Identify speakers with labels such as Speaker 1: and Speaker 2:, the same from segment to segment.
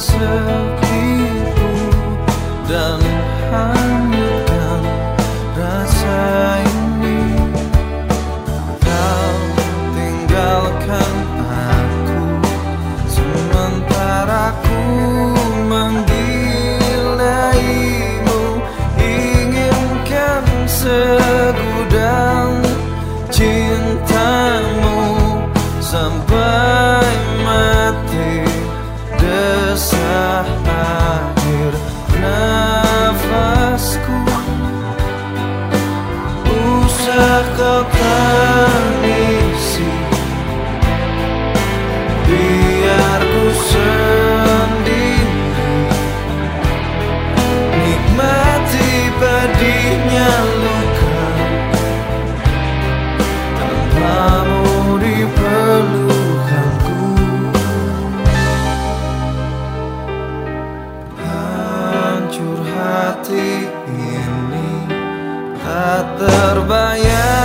Speaker 1: sepiku dan terbayang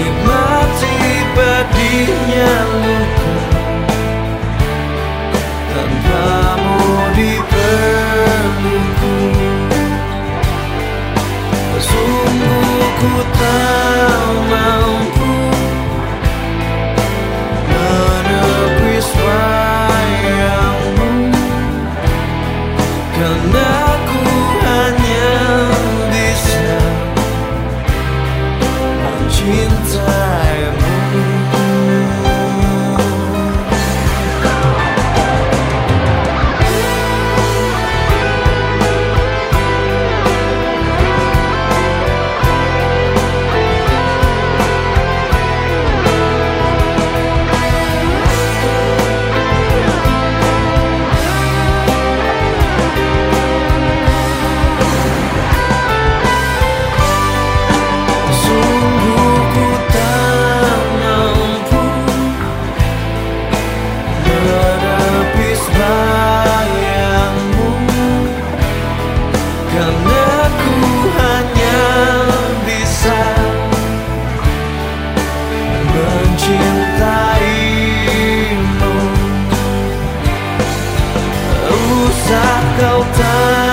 Speaker 1: Nikmati pedihnya luka. Tanpamu di pelukku Sungguh ku tak mampu Menepis sayangmu, Karena ku hanya 停在 difficult time.